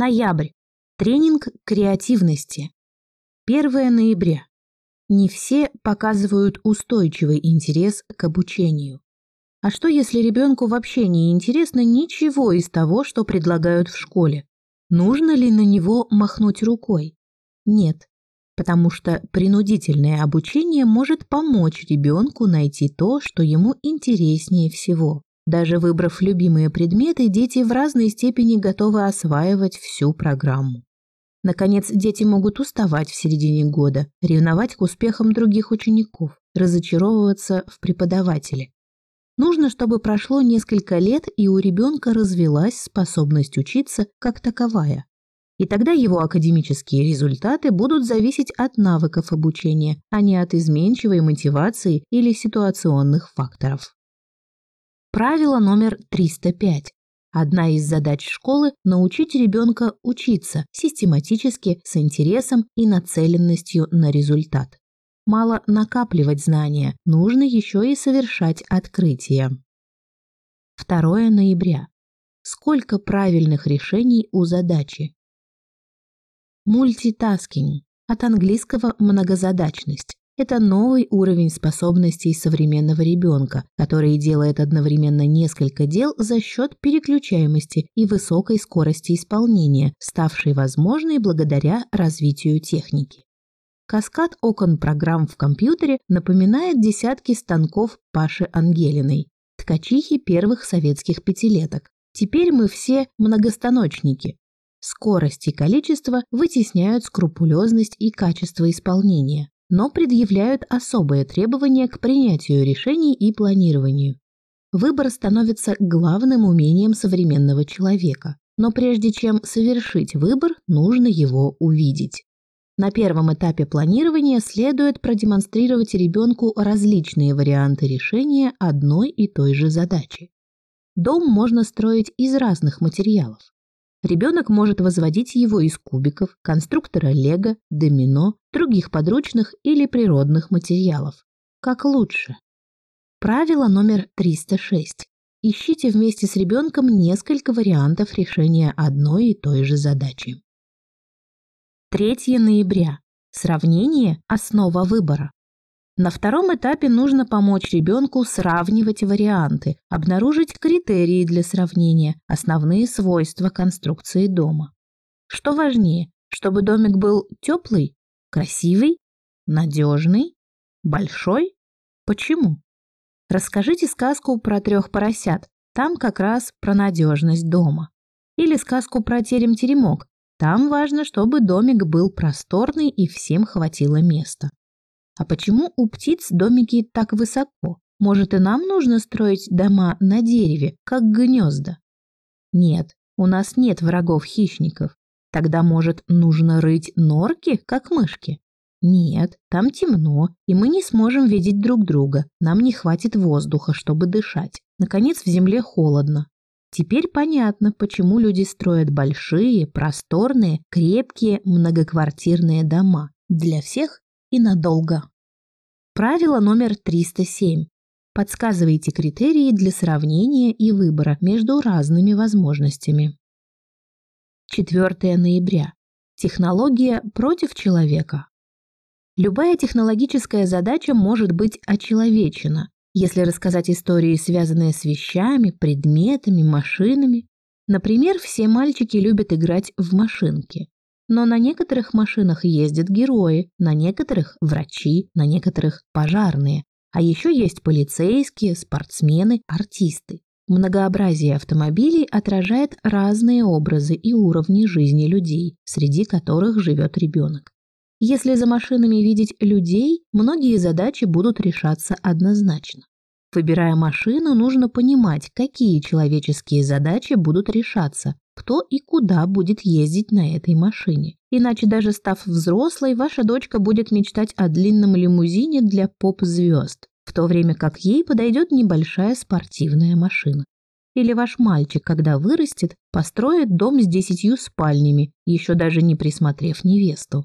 Ноябрь. Тренинг креативности. 1 ноября. Не все показывают устойчивый интерес к обучению. А что, если ребенку вообще не интересно ничего из того, что предлагают в школе? Нужно ли на него махнуть рукой? Нет, потому что принудительное обучение может помочь ребенку найти то, что ему интереснее всего. Даже выбрав любимые предметы, дети в разной степени готовы осваивать всю программу. Наконец, дети могут уставать в середине года, ревновать к успехам других учеников, разочаровываться в преподавателе. Нужно, чтобы прошло несколько лет и у ребенка развилась способность учиться как таковая. И тогда его академические результаты будут зависеть от навыков обучения, а не от изменчивой мотивации или ситуационных факторов. Правило номер 305. Одна из задач школы – научить ребенка учиться систематически, с интересом и нацеленностью на результат. Мало накапливать знания, нужно еще и совершать открытия. 2 ноября. Сколько правильных решений у задачи? Мультитаскинг от английского многозадачность. Это новый уровень способностей современного ребенка, который делает одновременно несколько дел за счет переключаемости и высокой скорости исполнения, ставшей возможной благодаря развитию техники. Каскад окон программ в компьютере напоминает десятки станков Паши Ангелиной, ткачихи первых советских пятилеток. Теперь мы все многостаночники. Скорость и количество вытесняют скрупулезность и качество исполнения но предъявляют особые требования к принятию решений и планированию. Выбор становится главным умением современного человека, но прежде чем совершить выбор, нужно его увидеть. На первом этапе планирования следует продемонстрировать ребенку различные варианты решения одной и той же задачи. Дом можно строить из разных материалов. Ребенок может возводить его из кубиков, конструктора лего, домино, других подручных или природных материалов. Как лучше? Правило номер 306. Ищите вместе с ребенком несколько вариантов решения одной и той же задачи. 3 ноября. Сравнение – основа выбора. На втором этапе нужно помочь ребенку сравнивать варианты, обнаружить критерии для сравнения, основные свойства конструкции дома. Что важнее, чтобы домик был теплый, красивый, надежный, большой? Почему? Расскажите сказку про трех поросят, там как раз про надежность дома. Или сказку про терем-теремок, там важно, чтобы домик был просторный и всем хватило места. А почему у птиц домики так высоко? Может, и нам нужно строить дома на дереве, как гнезда? Нет, у нас нет врагов-хищников. Тогда, может, нужно рыть норки, как мышки? Нет, там темно, и мы не сможем видеть друг друга. Нам не хватит воздуха, чтобы дышать. Наконец, в земле холодно. Теперь понятно, почему люди строят большие, просторные, крепкие, многоквартирные дома. Для всех и надолго. Правило номер 307. Подсказывайте критерии для сравнения и выбора между разными возможностями. 4 ноября. Технология против человека. Любая технологическая задача может быть очеловечена, если рассказать истории, связанные с вещами, предметами, машинами. Например, все мальчики любят играть в машинки. Но на некоторых машинах ездят герои, на некоторых – врачи, на некоторых – пожарные. А еще есть полицейские, спортсмены, артисты. Многообразие автомобилей отражает разные образы и уровни жизни людей, среди которых живет ребенок. Если за машинами видеть людей, многие задачи будут решаться однозначно. Выбирая машину, нужно понимать, какие человеческие задачи будут решаться, кто и куда будет ездить на этой машине. Иначе даже став взрослой, ваша дочка будет мечтать о длинном лимузине для поп-звезд, в то время как ей подойдет небольшая спортивная машина. Или ваш мальчик, когда вырастет, построит дом с десятью спальнями, еще даже не присмотрев невесту.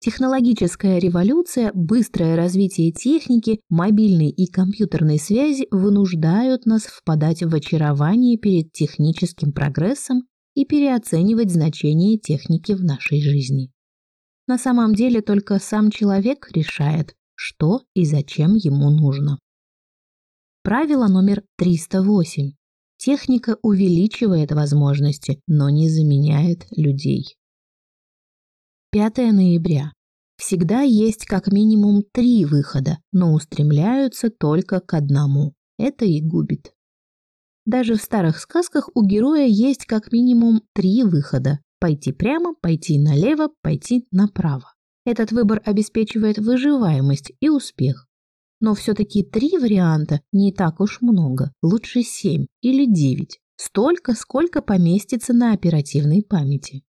Технологическая революция, быстрое развитие техники, мобильной и компьютерной связи вынуждают нас впадать в очарование перед техническим прогрессом и переоценивать значение техники в нашей жизни. На самом деле только сам человек решает, что и зачем ему нужно. Правило номер 308. Техника увеличивает возможности, но не заменяет людей. 5 ноября. Всегда есть как минимум три выхода, но устремляются только к одному. Это и губит. Даже в старых сказках у героя есть как минимум три выхода. Пойти прямо, пойти налево, пойти направо. Этот выбор обеспечивает выживаемость и успех. Но все-таки три варианта не так уж много, лучше семь или девять. Столько, сколько поместится на оперативной памяти.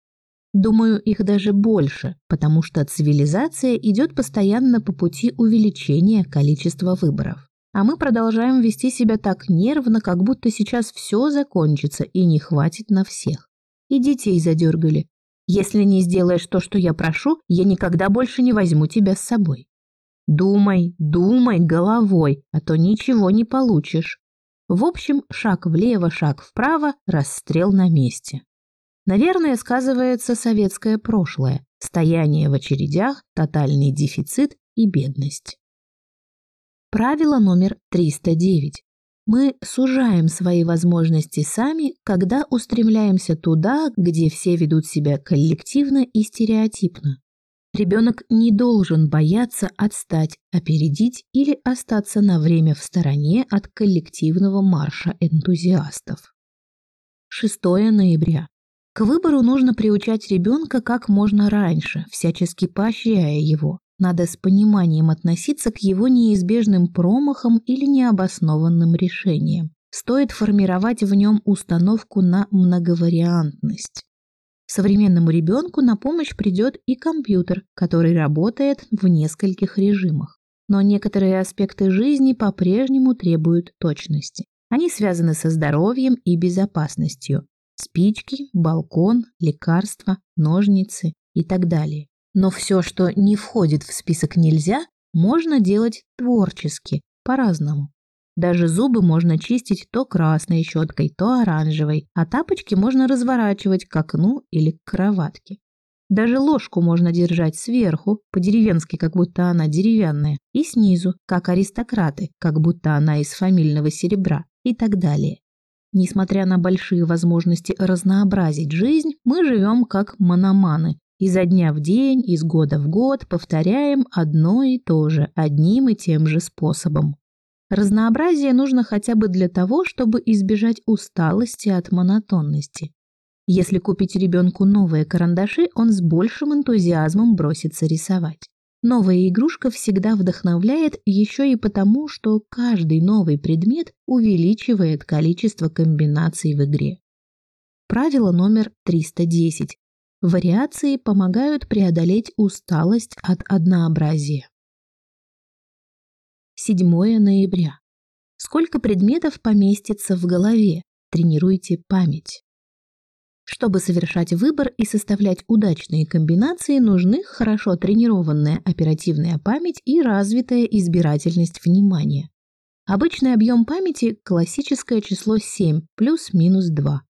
Думаю, их даже больше, потому что цивилизация идет постоянно по пути увеличения количества выборов. А мы продолжаем вести себя так нервно, как будто сейчас все закончится и не хватит на всех. И детей задергали. Если не сделаешь то, что я прошу, я никогда больше не возьму тебя с собой. Думай, думай головой, а то ничего не получишь. В общем, шаг влево, шаг вправо, расстрел на месте. Наверное, сказывается советское прошлое, стояние в очередях, тотальный дефицит и бедность. Правило номер 309. Мы сужаем свои возможности сами, когда устремляемся туда, где все ведут себя коллективно и стереотипно. Ребенок не должен бояться отстать, опередить или остаться на время в стороне от коллективного марша энтузиастов. 6 ноября. К выбору нужно приучать ребенка как можно раньше, всячески поощряя его. Надо с пониманием относиться к его неизбежным промахам или необоснованным решениям. Стоит формировать в нем установку на многовариантность. Современному ребенку на помощь придет и компьютер, который работает в нескольких режимах. Но некоторые аспекты жизни по-прежнему требуют точности. Они связаны со здоровьем и безопасностью. Спички, балкон, лекарства, ножницы и так далее. Но все, что не входит в список нельзя, можно делать творчески, по-разному. Даже зубы можно чистить то красной щеткой, то оранжевой, а тапочки можно разворачивать к окну или к кроватке. Даже ложку можно держать сверху, по-деревенски, как будто она деревянная, и снизу, как аристократы, как будто она из фамильного серебра, и так далее. Несмотря на большие возможности разнообразить жизнь, мы живем как мономаны. Изо дня в день, из года в год повторяем одно и то же, одним и тем же способом. Разнообразие нужно хотя бы для того, чтобы избежать усталости от монотонности. Если купить ребенку новые карандаши, он с большим энтузиазмом бросится рисовать. Новая игрушка всегда вдохновляет еще и потому, что каждый новый предмет увеличивает количество комбинаций в игре. Правило номер 310. Вариации помогают преодолеть усталость от однообразия. 7 ноября. Сколько предметов поместится в голове? Тренируйте память. Чтобы совершать выбор и составлять удачные комбинации, нужны хорошо тренированная оперативная память и развитая избирательность внимания. Обычный объем памяти – классическое число 7 плюс-минус 2.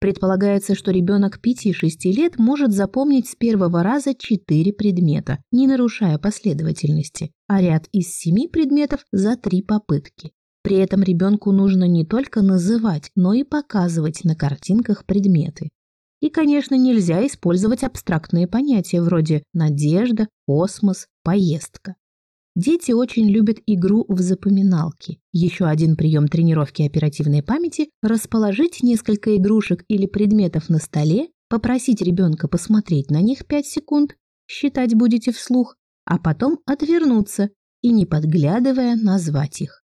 Предполагается, что ребенок 5-6 лет может запомнить с первого раза 4 предмета, не нарушая последовательности, а ряд из 7 предметов за 3 попытки. При этом ребенку нужно не только называть, но и показывать на картинках предметы. И, конечно, нельзя использовать абстрактные понятия вроде «надежда», «космос», «поездка». Дети очень любят игру в запоминалки. Еще один прием тренировки оперативной памяти – расположить несколько игрушек или предметов на столе, попросить ребенка посмотреть на них 5 секунд, считать будете вслух, а потом отвернуться и, не подглядывая, назвать их.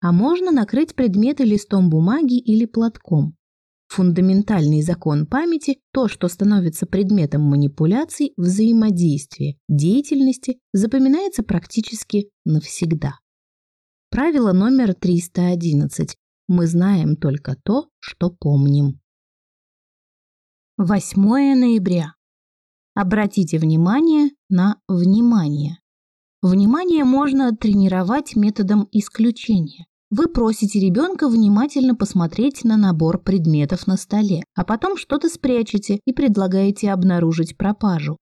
А можно накрыть предметы листом бумаги или платком. Фундаментальный закон памяти – то, что становится предметом манипуляций, взаимодействия, деятельности, запоминается практически навсегда. Правило номер 311. Мы знаем только то, что помним. 8 ноября. Обратите внимание на внимание. Внимание можно тренировать методом исключения. Вы просите ребенка внимательно посмотреть на набор предметов на столе, а потом что-то спрячете и предлагаете обнаружить пропажу.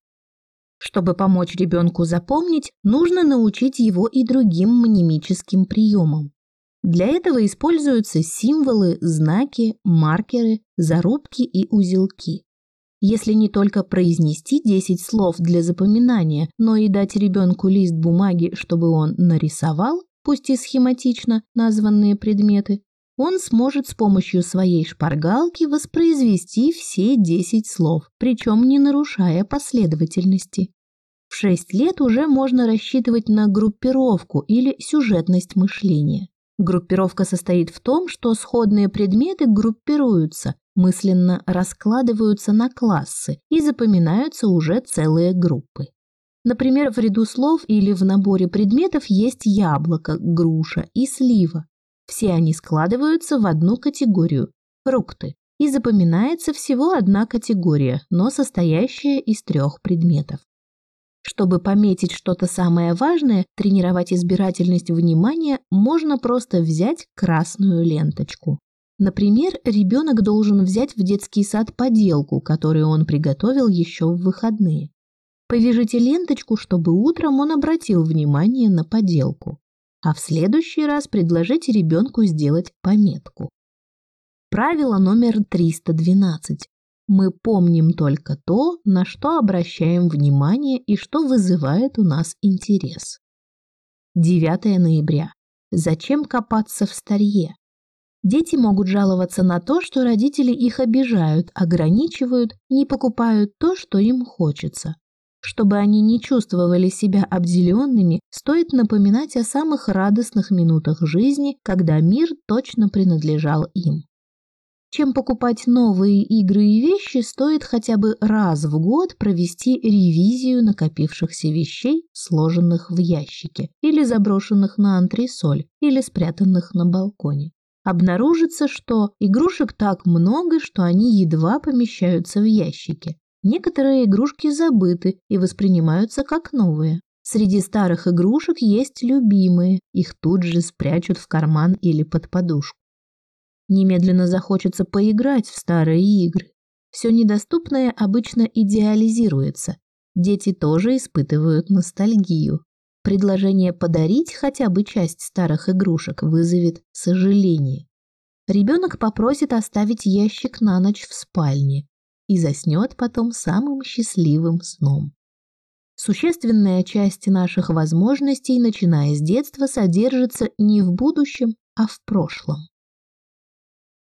Чтобы помочь ребенку запомнить, нужно научить его и другим мнемическим приемам. Для этого используются символы, знаки, маркеры, зарубки и узелки. Если не только произнести 10 слов для запоминания, но и дать ребенку лист бумаги, чтобы он нарисовал, пусть и схематично, названные предметы, он сможет с помощью своей шпаргалки воспроизвести все 10 слов, причем не нарушая последовательности. В 6 лет уже можно рассчитывать на группировку или сюжетность мышления. Группировка состоит в том, что сходные предметы группируются, мысленно раскладываются на классы и запоминаются уже целые группы. Например, в ряду слов или в наборе предметов есть яблоко, груша и слива. Все они складываются в одну категорию – фрукты, и запоминается всего одна категория, но состоящая из трех предметов. Чтобы пометить что-то самое важное, тренировать избирательность внимания, можно просто взять красную ленточку. Например, ребенок должен взять в детский сад поделку, которую он приготовил еще в выходные. Повяжите ленточку, чтобы утром он обратил внимание на поделку. А в следующий раз предложите ребенку сделать пометку. Правило номер 312. Мы помним только то, на что обращаем внимание и что вызывает у нас интерес. 9 ноября. Зачем копаться в старье? Дети могут жаловаться на то, что родители их обижают, ограничивают, не покупают то, что им хочется. Чтобы они не чувствовали себя обделенными, стоит напоминать о самых радостных минутах жизни, когда мир точно принадлежал им. Чем покупать новые игры и вещи, стоит хотя бы раз в год провести ревизию накопившихся вещей, сложенных в ящике, или заброшенных на антресоль, или спрятанных на балконе. Обнаружится, что игрушек так много, что они едва помещаются в ящике. Некоторые игрушки забыты и воспринимаются как новые. Среди старых игрушек есть любимые, их тут же спрячут в карман или под подушку. Немедленно захочется поиграть в старые игры. Все недоступное обычно идеализируется. Дети тоже испытывают ностальгию. Предложение подарить хотя бы часть старых игрушек вызовет сожаление. Ребенок попросит оставить ящик на ночь в спальне, и заснет потом самым счастливым сном. Существенная часть наших возможностей, начиная с детства, содержится не в будущем, а в прошлом.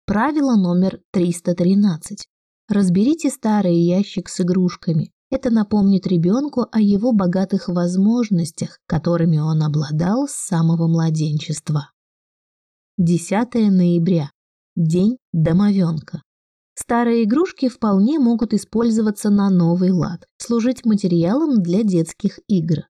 Правило номер 313. Разберите старый ящик с игрушками. Это напомнит ребенку о его богатых возможностях, которыми он обладал с самого младенчества. 10 ноября. День домовенка. Старые игрушки вполне могут использоваться на новый лад, служить материалом для детских игр.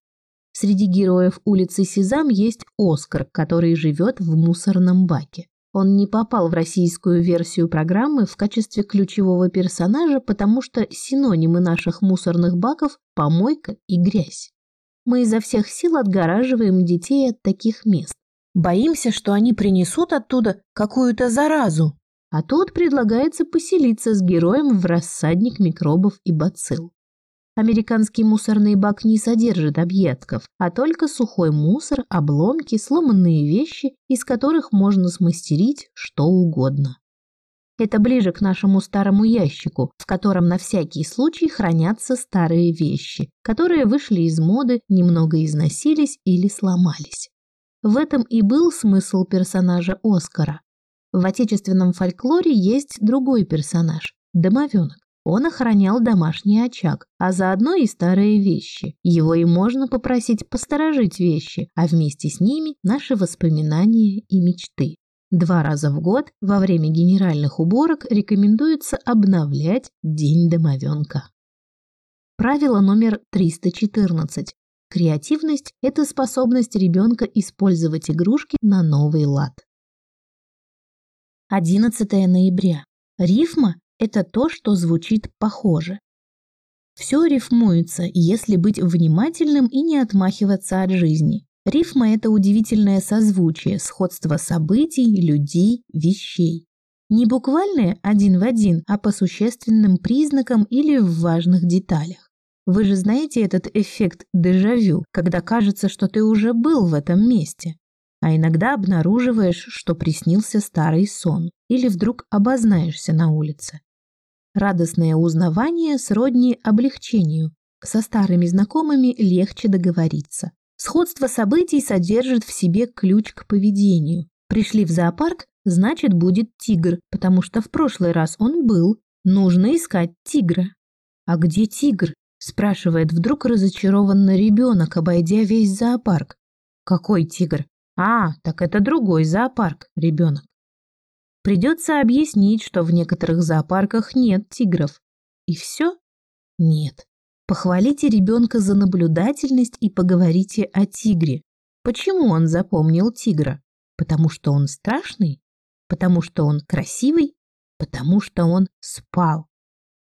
Среди героев улицы Сезам есть Оскар, который живет в мусорном баке. Он не попал в российскую версию программы в качестве ключевого персонажа, потому что синонимы наших мусорных баков – помойка и грязь. Мы изо всех сил отгораживаем детей от таких мест. Боимся, что они принесут оттуда какую-то заразу, а тут предлагается поселиться с героем в рассадник микробов и бацилл. Американский мусорный бак не содержит объедков, а только сухой мусор, обломки, сломанные вещи, из которых можно смастерить что угодно. Это ближе к нашему старому ящику, в котором на всякий случай хранятся старые вещи, которые вышли из моды, немного износились или сломались. В этом и был смысл персонажа Оскара. В отечественном фольклоре есть другой персонаж – домовенок. Он охранял домашний очаг, а заодно и старые вещи. Его и можно попросить посторожить вещи, а вместе с ними наши воспоминания и мечты. Два раза в год во время генеральных уборок рекомендуется обновлять День домовенка. Правило номер 314. Креативность – это способность ребенка использовать игрушки на новый лад. 11 ноября. Рифма – это то, что звучит похоже. Все рифмуется, если быть внимательным и не отмахиваться от жизни. Рифма – это удивительное созвучие, сходство событий, людей, вещей. Не буквальные один в один, а по существенным признакам или в важных деталях. Вы же знаете этот эффект дежавю, когда кажется, что ты уже был в этом месте. А иногда обнаруживаешь, что приснился старый сон, или вдруг обознаешься на улице. Радостное узнавание сродни облегчению. Со старыми знакомыми легче договориться. Сходство событий содержит в себе ключ к поведению. Пришли в зоопарк, значит будет тигр, потому что в прошлый раз он был. Нужно искать тигра. А где тигр? спрашивает вдруг разочарованный ребенок, обойдя весь зоопарк. Какой тигр? А, так это другой зоопарк, ребенок. Придется объяснить, что в некоторых зоопарках нет тигров. И все? Нет. Похвалите ребенка за наблюдательность и поговорите о тигре. Почему он запомнил тигра? Потому что он страшный? Потому что он красивый? Потому что он спал.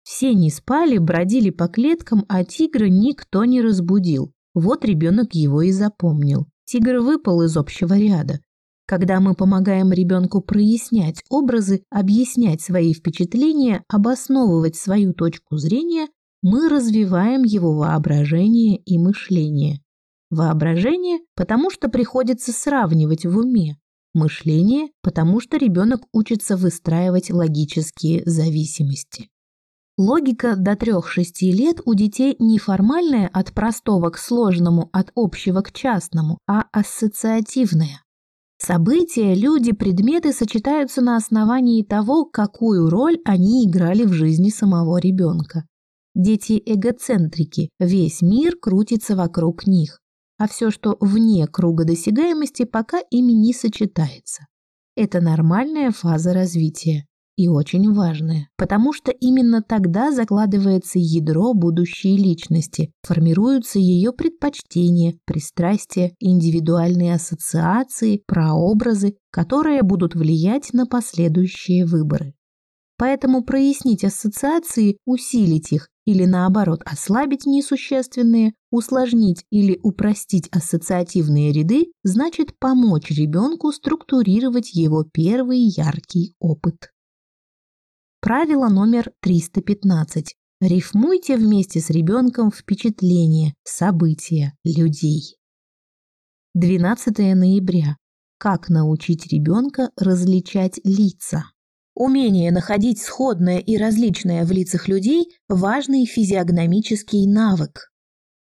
Все не спали, бродили по клеткам, а тигра никто не разбудил. Вот ребенок его и запомнил. Тигр выпал из общего ряда. Когда мы помогаем ребенку прояснять образы, объяснять свои впечатления, обосновывать свою точку зрения, мы развиваем его воображение и мышление. Воображение, потому что приходится сравнивать в уме. Мышление, потому что ребенок учится выстраивать логические зависимости. Логика до 3-6 лет у детей не формальная от простого к сложному, от общего к частному, а ассоциативная. События, люди, предметы сочетаются на основании того, какую роль они играли в жизни самого ребенка. Дети эгоцентрики, весь мир крутится вокруг них, а все, что вне круга досягаемости, пока ими не сочетается. Это нормальная фаза развития и очень важная, потому что именно тогда закладывается ядро будущей личности, формируются ее предпочтения, пристрастия, индивидуальные ассоциации, прообразы, которые будут влиять на последующие выборы. Поэтому прояснить ассоциации, усилить их или наоборот ослабить несущественные, усложнить или упростить ассоциативные ряды, значит помочь ребенку структурировать его первый яркий опыт. Правило номер 315. Рифмуйте вместе с ребенком впечатления, события, людей. 12 ноября. Как научить ребенка различать лица? Умение находить сходное и различное в лицах людей – важный физиогномический навык.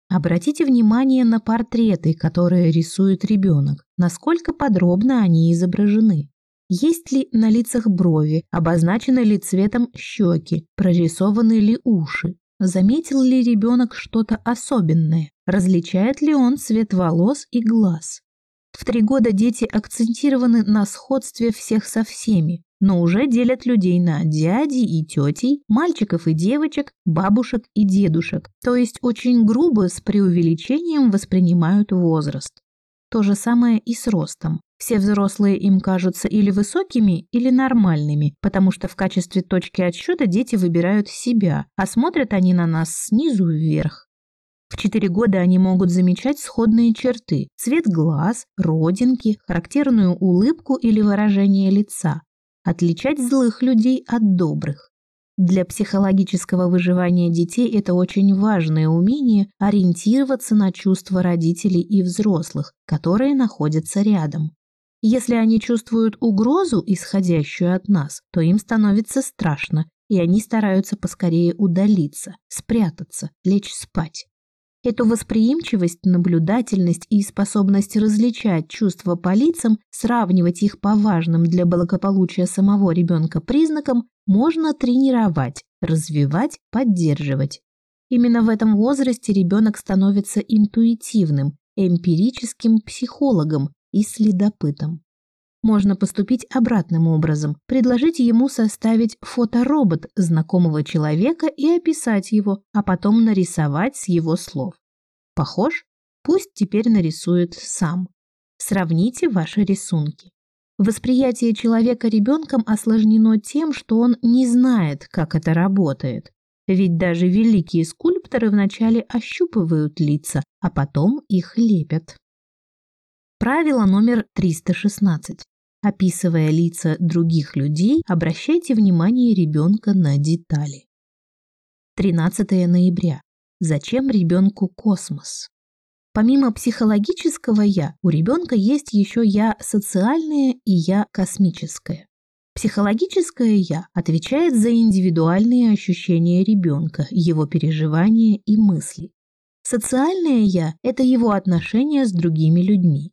Обратите внимание на портреты, которые рисует ребенок, насколько подробно они изображены. Есть ли на лицах брови, обозначены ли цветом щеки, прорисованы ли уши, заметил ли ребенок что-то особенное, различает ли он цвет волос и глаз. В три года дети акцентированы на сходстве всех со всеми, но уже делят людей на дяди и тетей, мальчиков и девочек, бабушек и дедушек, то есть очень грубо с преувеличением воспринимают возраст. То же самое и с ростом. Все взрослые им кажутся или высокими, или нормальными, потому что в качестве точки отсчета дети выбирают себя, а смотрят они на нас снизу вверх. В 4 года они могут замечать сходные черты – цвет глаз, родинки, характерную улыбку или выражение лица, отличать злых людей от добрых. Для психологического выживания детей это очень важное умение ориентироваться на чувства родителей и взрослых, которые находятся рядом. Если они чувствуют угрозу, исходящую от нас, то им становится страшно, и они стараются поскорее удалиться, спрятаться, лечь спать. Эту восприимчивость, наблюдательность и способность различать чувства по лицам, сравнивать их по важным для благополучия самого ребенка признакам можно тренировать, развивать, поддерживать. Именно в этом возрасте ребенок становится интуитивным, эмпирическим психологом и следопытом. Можно поступить обратным образом, предложить ему составить фоторобот знакомого человека и описать его, а потом нарисовать с его слов. Похож? Пусть теперь нарисует сам. Сравните ваши рисунки. Восприятие человека ребенком осложнено тем, что он не знает, как это работает. Ведь даже великие скульпторы вначале ощупывают лица, а потом их лепят. Правило номер 316. Описывая лица других людей, обращайте внимание ребенка на детали. 13 ноября. Зачем ребенку космос? Помимо психологического «я», у ребенка есть еще «я» социальное и «я» космическое. Психологическое «я» отвечает за индивидуальные ощущения ребенка, его переживания и мысли. Социальное «я» – это его отношения с другими людьми.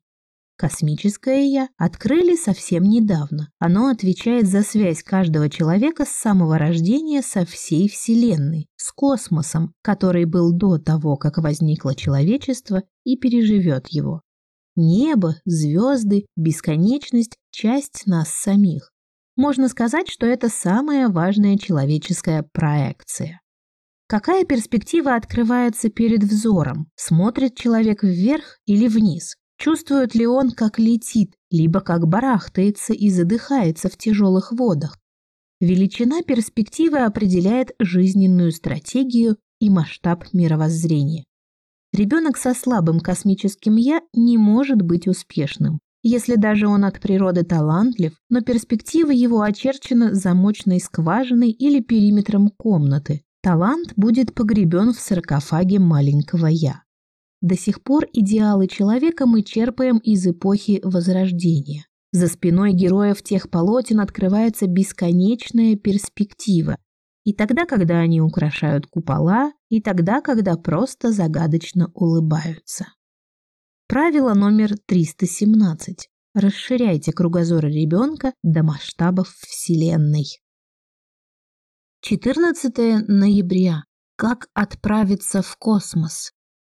Космическое «я» открыли совсем недавно. Оно отвечает за связь каждого человека с самого рождения со всей Вселенной, с космосом, который был до того, как возникло человечество и переживет его. Небо, звезды, бесконечность – часть нас самих. Можно сказать, что это самая важная человеческая проекция. Какая перспектива открывается перед взором? Смотрит человек вверх или вниз? Чувствует ли он, как летит, либо как барахтается и задыхается в тяжелых водах? Величина перспективы определяет жизненную стратегию и масштаб мировоззрения. Ребенок со слабым космическим «я» не может быть успешным. Если даже он от природы талантлив, но перспектива его очерчена замочной скважиной или периметром комнаты, талант будет погребен в саркофаге маленького «я». До сих пор идеалы человека мы черпаем из эпохи Возрождения. За спиной героев тех полотен открывается бесконечная перспектива. И тогда, когда они украшают купола, и тогда, когда просто загадочно улыбаются. Правило номер 317. Расширяйте кругозор ребенка до масштабов Вселенной. 14 ноября. Как отправиться в космос?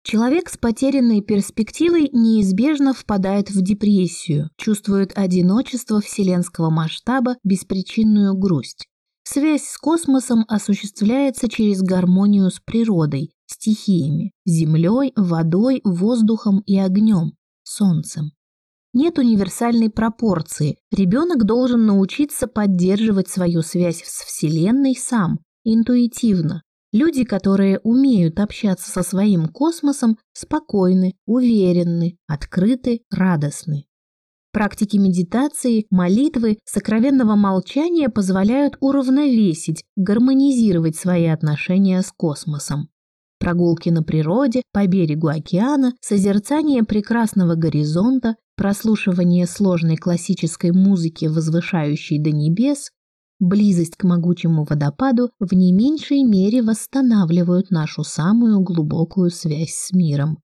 Человек с потерянной перспективой неизбежно впадает в депрессию, чувствует одиночество вселенского масштаба, беспричинную грусть. Связь с космосом осуществляется через гармонию с природой, стихиями – землей, водой, воздухом и огнем, солнцем. Нет универсальной пропорции. Ребенок должен научиться поддерживать свою связь с Вселенной сам, интуитивно, Люди, которые умеют общаться со своим космосом, спокойны, уверенны, открыты, радостны. Практики медитации, молитвы, сокровенного молчания позволяют уравновесить, гармонизировать свои отношения с космосом. Прогулки на природе, по берегу океана, созерцание прекрасного горизонта, прослушивание сложной классической музыки, возвышающей до небес, Близость к могучему водопаду в не меньшей мере восстанавливают нашу самую глубокую связь с миром.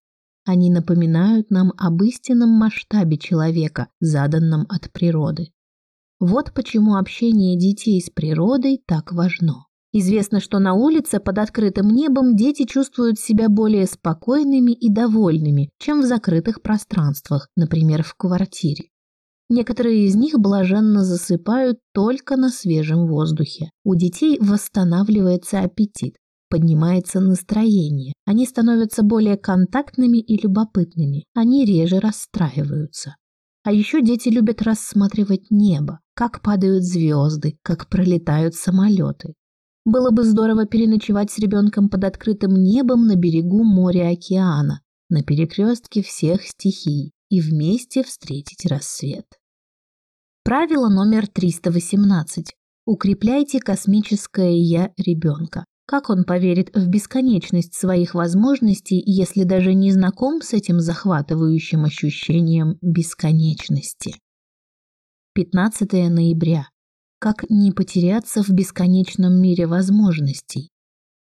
Они напоминают нам об истинном масштабе человека, заданном от природы. Вот почему общение детей с природой так важно. Известно, что на улице под открытым небом дети чувствуют себя более спокойными и довольными, чем в закрытых пространствах, например, в квартире. Некоторые из них блаженно засыпают только на свежем воздухе. У детей восстанавливается аппетит, поднимается настроение. Они становятся более контактными и любопытными. Они реже расстраиваются. А еще дети любят рассматривать небо, как падают звезды, как пролетают самолеты. Было бы здорово переночевать с ребенком под открытым небом на берегу моря-океана, на перекрестке всех стихий и вместе встретить рассвет. Правило номер 318. Укрепляйте космическое «я» ребенка. Как он поверит в бесконечность своих возможностей, если даже не знаком с этим захватывающим ощущением бесконечности? 15 ноября. Как не потеряться в бесконечном мире возможностей?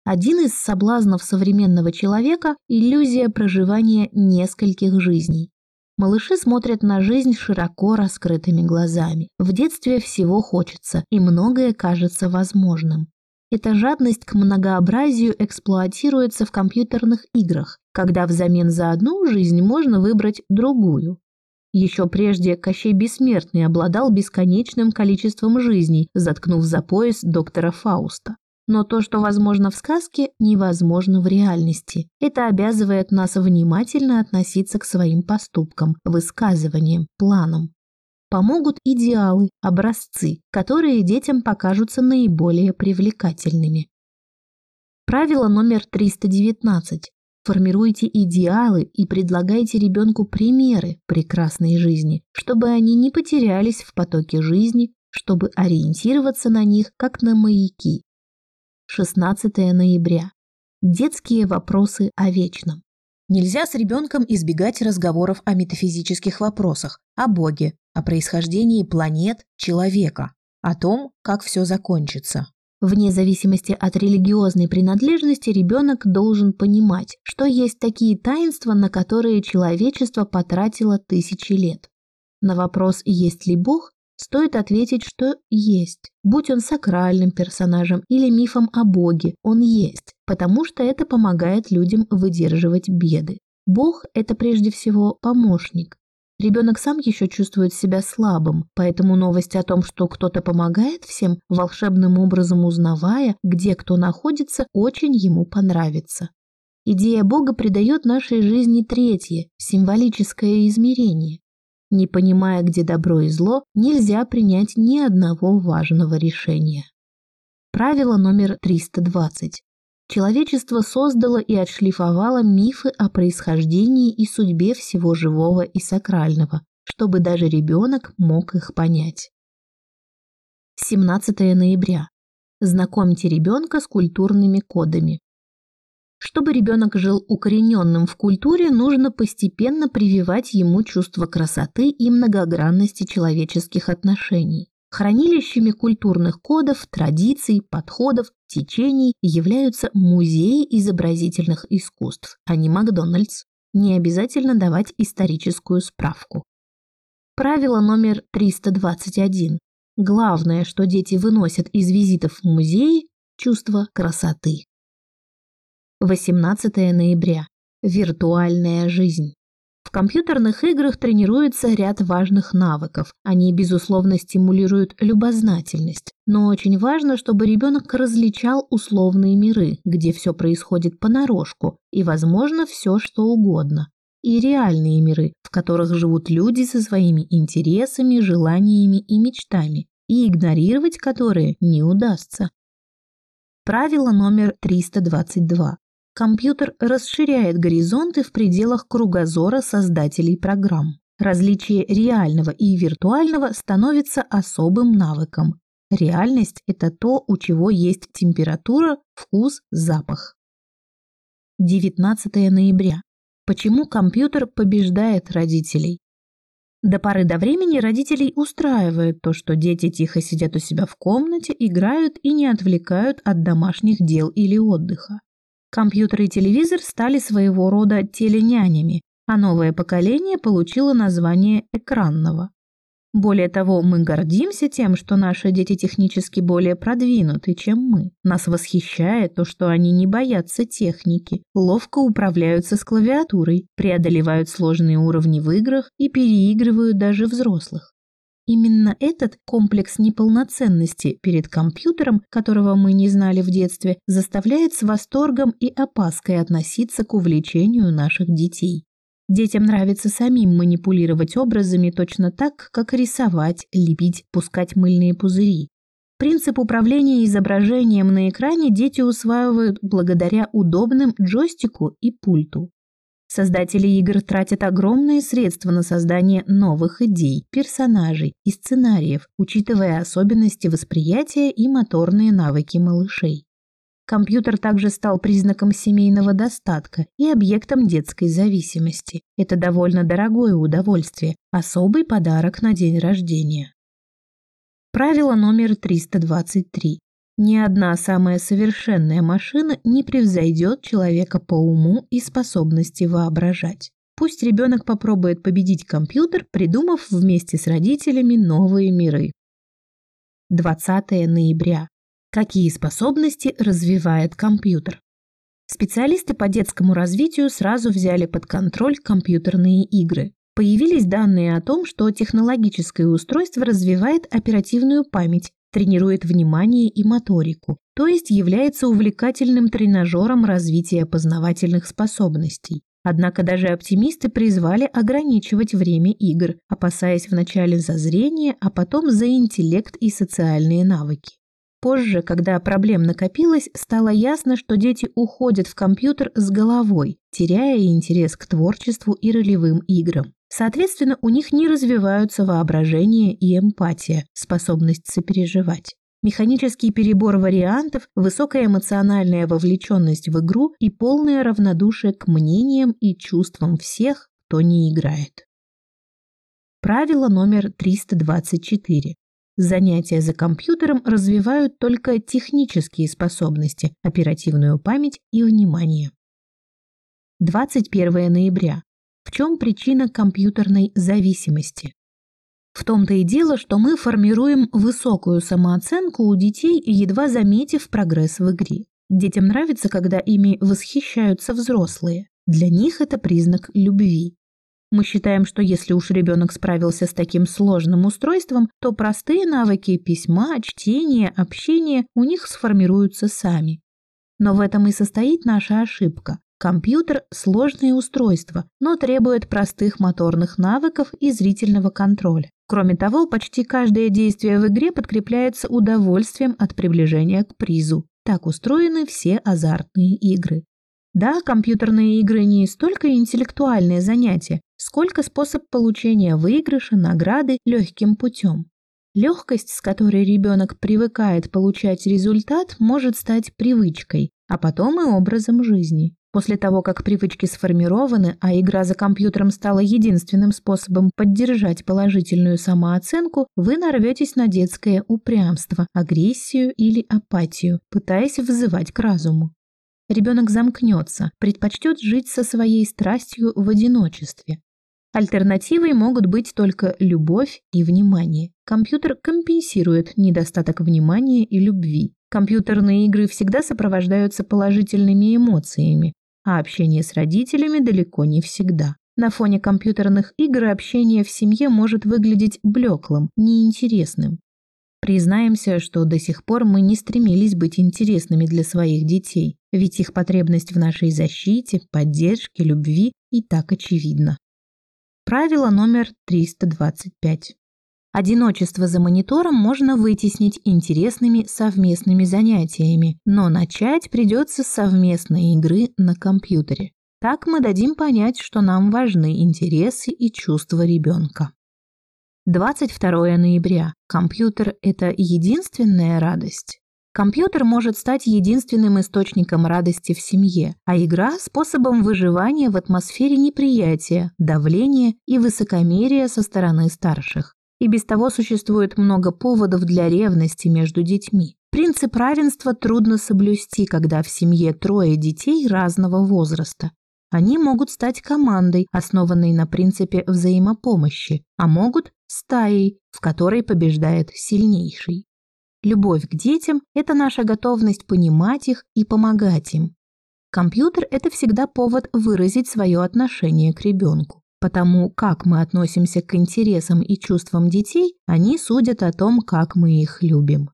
Один из соблазнов современного человека – иллюзия проживания нескольких жизней. Малыши смотрят на жизнь широко раскрытыми глазами. В детстве всего хочется, и многое кажется возможным. Эта жадность к многообразию эксплуатируется в компьютерных играх, когда взамен за одну жизнь можно выбрать другую. Еще прежде Кощей Бессмертный обладал бесконечным количеством жизней, заткнув за пояс доктора Фауста. Но то, что возможно в сказке, невозможно в реальности. Это обязывает нас внимательно относиться к своим поступкам, высказываниям, планам. Помогут идеалы, образцы, которые детям покажутся наиболее привлекательными. Правило номер 319. Формируйте идеалы и предлагайте ребенку примеры прекрасной жизни, чтобы они не потерялись в потоке жизни, чтобы ориентироваться на них, как на маяки. 16 ноября. Детские вопросы о вечном. Нельзя с ребенком избегать разговоров о метафизических вопросах, о Боге, о происхождении планет, человека, о том, как все закончится. Вне зависимости от религиозной принадлежности ребенок должен понимать, что есть такие таинства, на которые человечество потратило тысячи лет. На вопрос «есть ли Бог?» Стоит ответить, что есть. Будь он сакральным персонажем или мифом о Боге, он есть, потому что это помогает людям выдерживать беды. Бог – это прежде всего помощник, Ребенок сам еще чувствует себя слабым, поэтому новость о том, что кто-то помогает всем, волшебным образом узнавая, где кто находится, очень ему понравится. Идея Бога придает нашей жизни третье, символическое измерение. Не понимая, где добро и зло, нельзя принять ни одного важного решения. Правило номер 320. Человечество создало и отшлифовало мифы о происхождении и судьбе всего живого и сакрального, чтобы даже ребенок мог их понять. 17 ноября. Знакомьте ребенка с культурными кодами. Чтобы ребенок жил укорененным в культуре, нужно постепенно прививать ему чувство красоты и многогранности человеческих отношений. Хранилищами культурных кодов, традиций, подходов, течений являются музеи изобразительных искусств, а не Макдональдс. Не обязательно давать историческую справку. Правило номер 321. Главное, что дети выносят из визитов в музеи – чувство красоты. 18 ноября. Виртуальная жизнь. В компьютерных играх тренируется ряд важных навыков. Они, безусловно, стимулируют любознательность. Но очень важно, чтобы ребенок различал условные миры, где все происходит понарошку, и, возможно, все что угодно. И реальные миры, в которых живут люди со своими интересами, желаниями и мечтами, и игнорировать которые не удастся. Правило номер 322 компьютер расширяет горизонты в пределах кругозора создателей программ. Различие реального и виртуального становится особым навыком. Реальность – это то, у чего есть температура, вкус, запах. 19 ноября. Почему компьютер побеждает родителей? До поры до времени родителей устраивает то, что дети тихо сидят у себя в комнате, играют и не отвлекают от домашних дел или отдыха. Компьютер и телевизор стали своего рода теленянями, а новое поколение получило название экранного. Более того, мы гордимся тем, что наши дети технически более продвинуты, чем мы. Нас восхищает то, что они не боятся техники, ловко управляются с клавиатурой, преодолевают сложные уровни в играх и переигрывают даже взрослых. Именно этот комплекс неполноценности перед компьютером, которого мы не знали в детстве, заставляет с восторгом и опаской относиться к увлечению наших детей. Детям нравится самим манипулировать образами точно так, как рисовать, лепить, пускать мыльные пузыри. Принцип управления изображением на экране дети усваивают благодаря удобным джойстику и пульту. Создатели игр тратят огромные средства на создание новых идей, персонажей и сценариев, учитывая особенности восприятия и моторные навыки малышей. Компьютер также стал признаком семейного достатка и объектом детской зависимости. Это довольно дорогое удовольствие, особый подарок на день рождения. Правило номер 323. Ни одна самая совершенная машина не превзойдет человека по уму и способности воображать. Пусть ребенок попробует победить компьютер, придумав вместе с родителями новые миры. 20 ноября. Какие способности развивает компьютер? Специалисты по детскому развитию сразу взяли под контроль компьютерные игры. Появились данные о том, что технологическое устройство развивает оперативную память, тренирует внимание и моторику, то есть является увлекательным тренажером развития познавательных способностей. Однако даже оптимисты призвали ограничивать время игр, опасаясь вначале за зрение, а потом за интеллект и социальные навыки. Позже, когда проблем накопилось, стало ясно, что дети уходят в компьютер с головой, теряя интерес к творчеству и ролевым играм. Соответственно, у них не развиваются воображение и эмпатия, способность сопереживать. Механический перебор вариантов, высокая эмоциональная вовлеченность в игру и полное равнодушие к мнениям и чувствам всех, кто не играет. Правило номер 324. Занятия за компьютером развивают только технические способности, оперативную память и внимание. 21 ноября. В чем причина компьютерной зависимости? В том-то и дело, что мы формируем высокую самооценку у детей, едва заметив прогресс в игре. Детям нравится, когда ими восхищаются взрослые. Для них это признак любви. Мы считаем, что если уж ребенок справился с таким сложным устройством, то простые навыки письма, чтения, общения у них сформируются сами. Но в этом и состоит наша ошибка. Компьютер – сложное устройство, но требует простых моторных навыков и зрительного контроля. Кроме того, почти каждое действие в игре подкрепляется удовольствием от приближения к призу. Так устроены все азартные игры. Да, компьютерные игры не столько интеллектуальные занятия, сколько способ получения выигрыша, награды легким путем. Легкость, с которой ребенок привыкает получать результат, может стать привычкой, а потом и образом жизни. После того, как привычки сформированы, а игра за компьютером стала единственным способом поддержать положительную самооценку, вы нарветесь на детское упрямство, агрессию или апатию, пытаясь вызывать к разуму. Ребенок замкнется, предпочтет жить со своей страстью в одиночестве. Альтернативой могут быть только любовь и внимание. Компьютер компенсирует недостаток внимания и любви. Компьютерные игры всегда сопровождаются положительными эмоциями, а общение с родителями далеко не всегда. На фоне компьютерных игр общение в семье может выглядеть блеклым, неинтересным. Признаемся, что до сих пор мы не стремились быть интересными для своих детей, ведь их потребность в нашей защите, поддержке, любви и так очевидна. Правило номер 325. Одиночество за монитором можно вытеснить интересными совместными занятиями, но начать придется с совместной игры на компьютере. Так мы дадим понять, что нам важны интересы и чувства ребенка. 22 ноября. Компьютер – это единственная радость. Компьютер может стать единственным источником радости в семье, а игра – способом выживания в атмосфере неприятия, давления и высокомерия со стороны старших. И без того существует много поводов для ревности между детьми. Принцип равенства трудно соблюсти, когда в семье трое детей разного возраста. Они могут стать командой, основанной на принципе взаимопомощи, а могут – стаей, в которой побеждает сильнейший. Любовь к детям – это наша готовность понимать их и помогать им. Компьютер – это всегда повод выразить свое отношение к ребенку. Потому как мы относимся к интересам и чувствам детей, они судят о том, как мы их любим.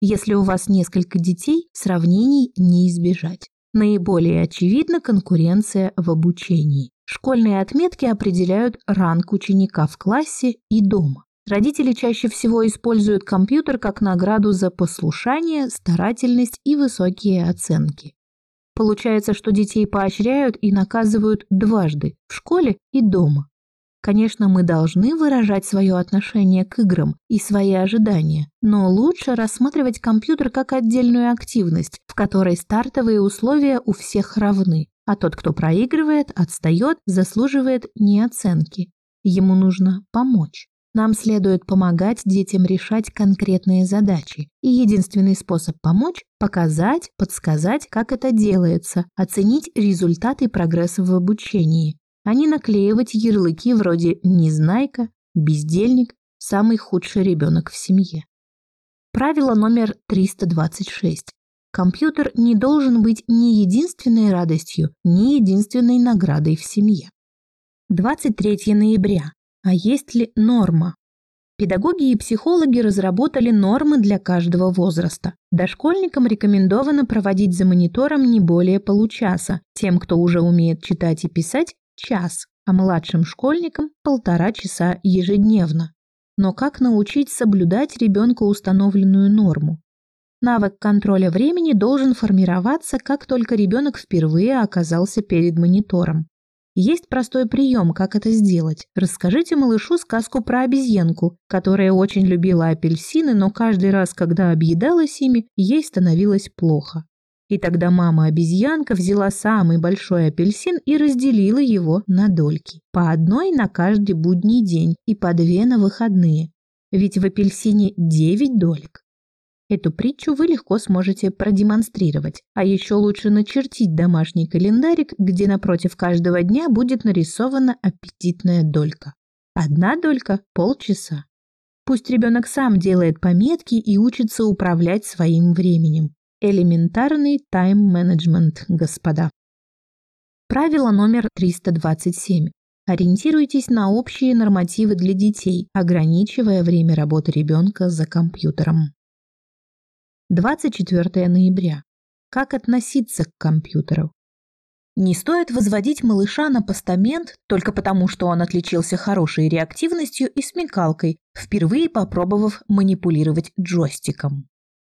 Если у вас несколько детей, сравнений не избежать. Наиболее очевидна конкуренция в обучении. Школьные отметки определяют ранг ученика в классе и дома. Родители чаще всего используют компьютер как награду за послушание, старательность и высокие оценки. Получается, что детей поощряют и наказывают дважды – в школе и дома. Конечно, мы должны выражать свое отношение к играм и свои ожидания, но лучше рассматривать компьютер как отдельную активность, в которой стартовые условия у всех равны, а тот, кто проигрывает, отстает, заслуживает не оценки. Ему нужно помочь. Нам следует помогать детям решать конкретные задачи. И единственный способ помочь – показать, подсказать, как это делается, оценить результаты прогресса в обучении, а не наклеивать ярлыки вроде «незнайка», «бездельник», «самый худший ребенок в семье». Правило номер 326. Компьютер не должен быть ни единственной радостью, ни единственной наградой в семье. 23 ноября. А есть ли норма? Педагоги и психологи разработали нормы для каждого возраста. Дошкольникам рекомендовано проводить за монитором не более получаса, тем, кто уже умеет читать и писать – час, а младшим школьникам – полтора часа ежедневно. Но как научить соблюдать ребенка установленную норму? Навык контроля времени должен формироваться, как только ребенок впервые оказался перед монитором. Есть простой прием, как это сделать. Расскажите малышу сказку про обезьянку, которая очень любила апельсины, но каждый раз, когда объедалась ими, ей становилось плохо. И тогда мама-обезьянка взяла самый большой апельсин и разделила его на дольки. По одной на каждый будний день и по две на выходные. Ведь в апельсине 9 долек. Эту притчу вы легко сможете продемонстрировать, а еще лучше начертить домашний календарик, где напротив каждого дня будет нарисована аппетитная долька. Одна долька – полчаса. Пусть ребенок сам делает пометки и учится управлять своим временем. Элементарный тайм-менеджмент, господа. Правило номер 327. Ориентируйтесь на общие нормативы для детей, ограничивая время работы ребенка за компьютером. 24 ноября. Как относиться к компьютеру? Не стоит возводить малыша на постамент только потому, что он отличился хорошей реактивностью и смекалкой, впервые попробовав манипулировать джойстиком.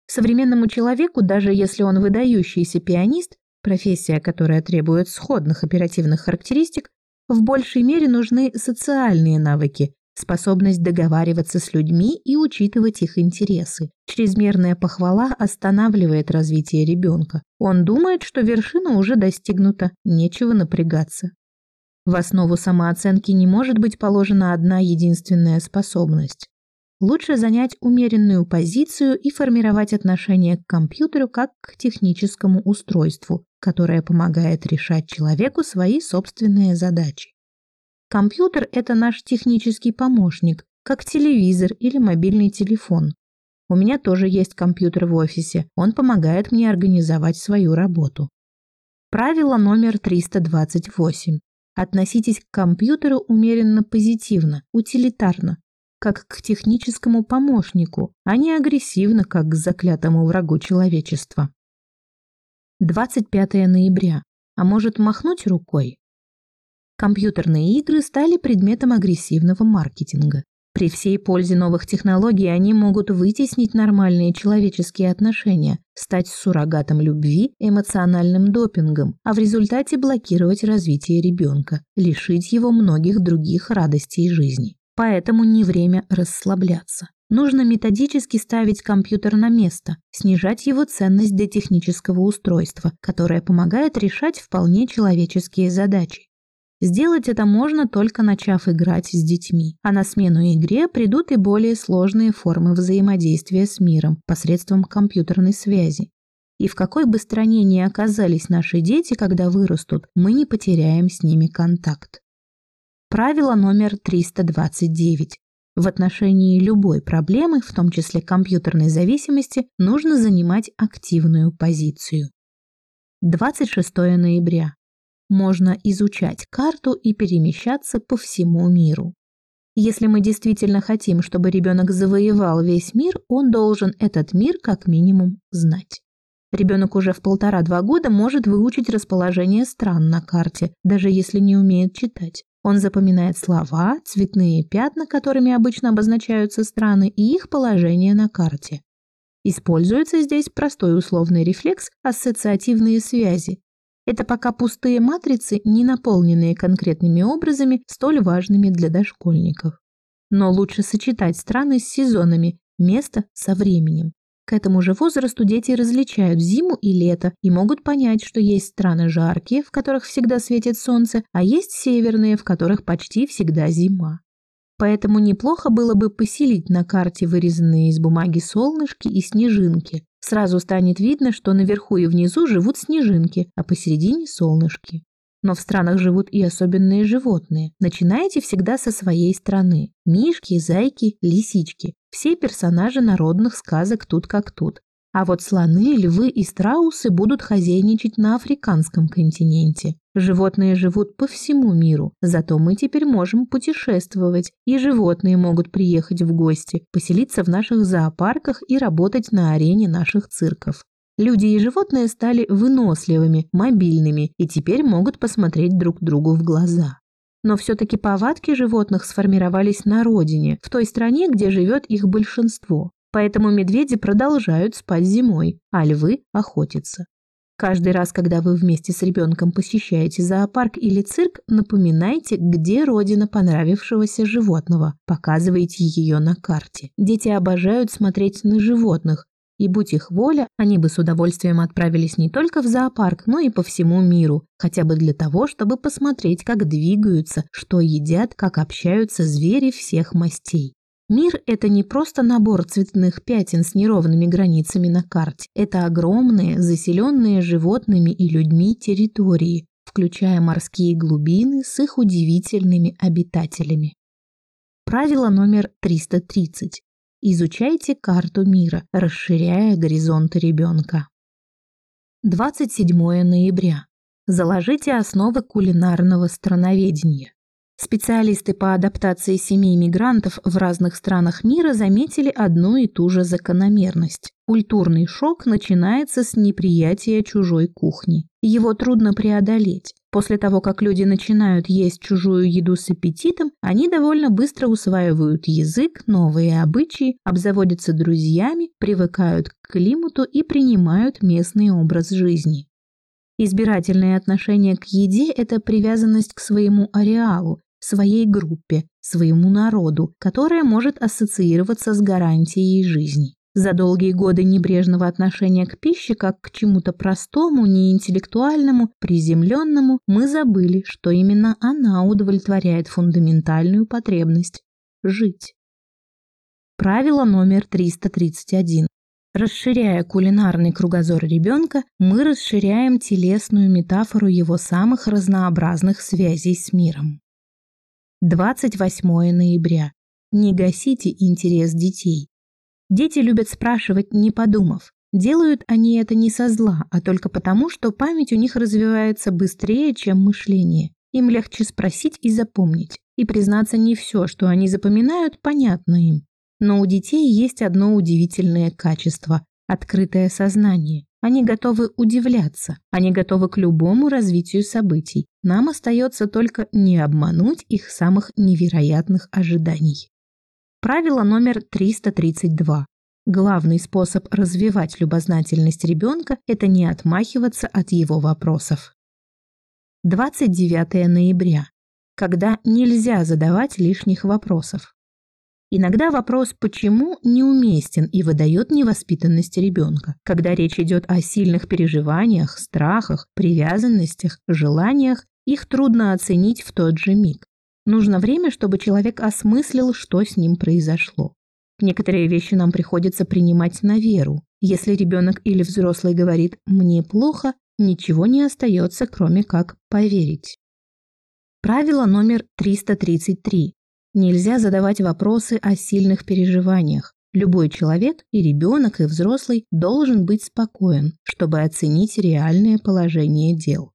Современному человеку, даже если он выдающийся пианист, профессия, которая требует сходных оперативных характеристик, в большей мере нужны социальные навыки, способность договариваться с людьми и учитывать их интересы. Чрезмерная похвала останавливает развитие ребенка. Он думает, что вершина уже достигнута, нечего напрягаться. В основу самооценки не может быть положена одна единственная способность. Лучше занять умеренную позицию и формировать отношение к компьютеру как к техническому устройству, которое помогает решать человеку свои собственные задачи. Компьютер – это наш технический помощник, как телевизор или мобильный телефон. У меня тоже есть компьютер в офисе, он помогает мне организовать свою работу. Правило номер 328. Относитесь к компьютеру умеренно позитивно, утилитарно, как к техническому помощнику, а не агрессивно, как к заклятому врагу человечества. 25 ноября. А может махнуть рукой? Компьютерные игры стали предметом агрессивного маркетинга. При всей пользе новых технологий они могут вытеснить нормальные человеческие отношения, стать суррогатом любви, эмоциональным допингом, а в результате блокировать развитие ребенка, лишить его многих других радостей жизни. Поэтому не время расслабляться. Нужно методически ставить компьютер на место, снижать его ценность для технического устройства, которое помогает решать вполне человеческие задачи. Сделать это можно только начав играть с детьми, а на смену игре придут и более сложные формы взаимодействия с миром посредством компьютерной связи. И в какой бы стране ни оказались наши дети, когда вырастут, мы не потеряем с ними контакт. Правило номер 329. В отношении любой проблемы, в том числе компьютерной зависимости, нужно занимать активную позицию. 26 ноября можно изучать карту и перемещаться по всему миру. Если мы действительно хотим, чтобы ребенок завоевал весь мир, он должен этот мир как минимум знать. Ребенок уже в полтора-два года может выучить расположение стран на карте, даже если не умеет читать. Он запоминает слова, цветные пятна, которыми обычно обозначаются страны, и их положение на карте. Используется здесь простой условный рефлекс ассоциативные связи, это пока пустые матрицы, не наполненные конкретными образами, столь важными для дошкольников. Но лучше сочетать страны с сезонами, место со временем. К этому же возрасту дети различают зиму и лето и могут понять, что есть страны жаркие, в которых всегда светит солнце, а есть северные, в которых почти всегда зима. Поэтому неплохо было бы поселить на карте вырезанные из бумаги солнышки и снежинки, Сразу станет видно, что наверху и внизу живут снежинки, а посередине солнышки. Но в странах живут и особенные животные. Начинайте всегда со своей страны. Мишки, зайки, лисички. Все персонажи народных сказок тут как тут. А вот слоны, львы и страусы будут хозяйничать на африканском континенте. Животные живут по всему миру, зато мы теперь можем путешествовать, и животные могут приехать в гости, поселиться в наших зоопарках и работать на арене наших цирков. Люди и животные стали выносливыми, мобильными и теперь могут посмотреть друг другу в глаза. Но все-таки повадки животных сформировались на родине, в той стране, где живет их большинство. Поэтому медведи продолжают спать зимой, а львы охотятся. Каждый раз, когда вы вместе с ребенком посещаете зоопарк или цирк, напоминайте, где родина понравившегося животного. Показывайте ее на карте. Дети обожают смотреть на животных, и будь их воля, они бы с удовольствием отправились не только в зоопарк, но и по всему миру, хотя бы для того, чтобы посмотреть, как двигаются, что едят, как общаются звери всех мастей. Мир – это не просто набор цветных пятен с неровными границами на карте. Это огромные, заселенные животными и людьми территории, включая морские глубины с их удивительными обитателями. Правило номер 330. Изучайте карту мира, расширяя горизонты ребенка. 27 ноября. Заложите основы кулинарного страноведения. Специалисты по адаптации семей мигрантов в разных странах мира заметили одну и ту же закономерность. Культурный шок начинается с неприятия чужой кухни. Его трудно преодолеть. После того, как люди начинают есть чужую еду с аппетитом, они довольно быстро усваивают язык, новые обычаи, обзаводятся друзьями, привыкают к климату и принимают местный образ жизни. Избирательное отношение к еде – это привязанность к своему ареалу, своей группе, своему народу, которая может ассоциироваться с гарантией жизни. За долгие годы небрежного отношения к пище как к чему-то простому, неинтеллектуальному, приземленному, мы забыли, что именно она удовлетворяет фундаментальную потребность – жить. Правило номер 331. Расширяя кулинарный кругозор ребенка, мы расширяем телесную метафору его самых разнообразных связей с миром. 28 ноября. Не гасите интерес детей. Дети любят спрашивать, не подумав. Делают они это не со зла, а только потому, что память у них развивается быстрее, чем мышление. Им легче спросить и запомнить. И признаться, не все, что они запоминают, понятно им. Но у детей есть одно удивительное качество – открытое сознание. Они готовы удивляться, они готовы к любому развитию событий. Нам остается только не обмануть их самых невероятных ожиданий. Правило номер 332. Главный способ развивать любознательность ребенка – это не отмахиваться от его вопросов. 29 ноября. Когда нельзя задавать лишних вопросов. Иногда вопрос «почему» неуместен и выдает невоспитанность ребенка, когда речь идет о сильных переживаниях, страхах, привязанностях, желаниях, их трудно оценить в тот же миг. Нужно время, чтобы человек осмыслил, что с ним произошло. Некоторые вещи нам приходится принимать на веру. Если ребенок или взрослый говорит «мне плохо», ничего не остается, кроме как поверить. Правило номер 333. Нельзя задавать вопросы о сильных переживаниях. Любой человек, и ребенок, и взрослый, должен быть спокоен, чтобы оценить реальное положение дел.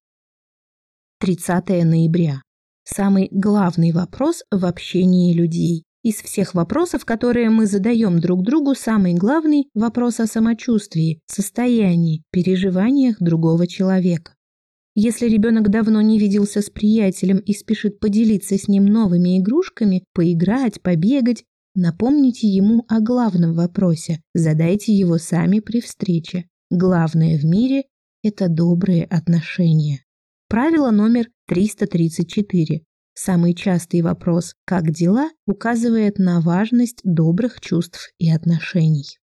30 ноября. Самый главный вопрос в общении людей. Из всех вопросов, которые мы задаем друг другу, самый главный – вопрос о самочувствии, состоянии, переживаниях другого человека. Если ребенок давно не виделся с приятелем и спешит поделиться с ним новыми игрушками, поиграть, побегать, напомните ему о главном вопросе, задайте его сами при встрече. Главное в мире – это добрые отношения. Правило номер 334. Самый частый вопрос «как дела?» указывает на важность добрых чувств и отношений.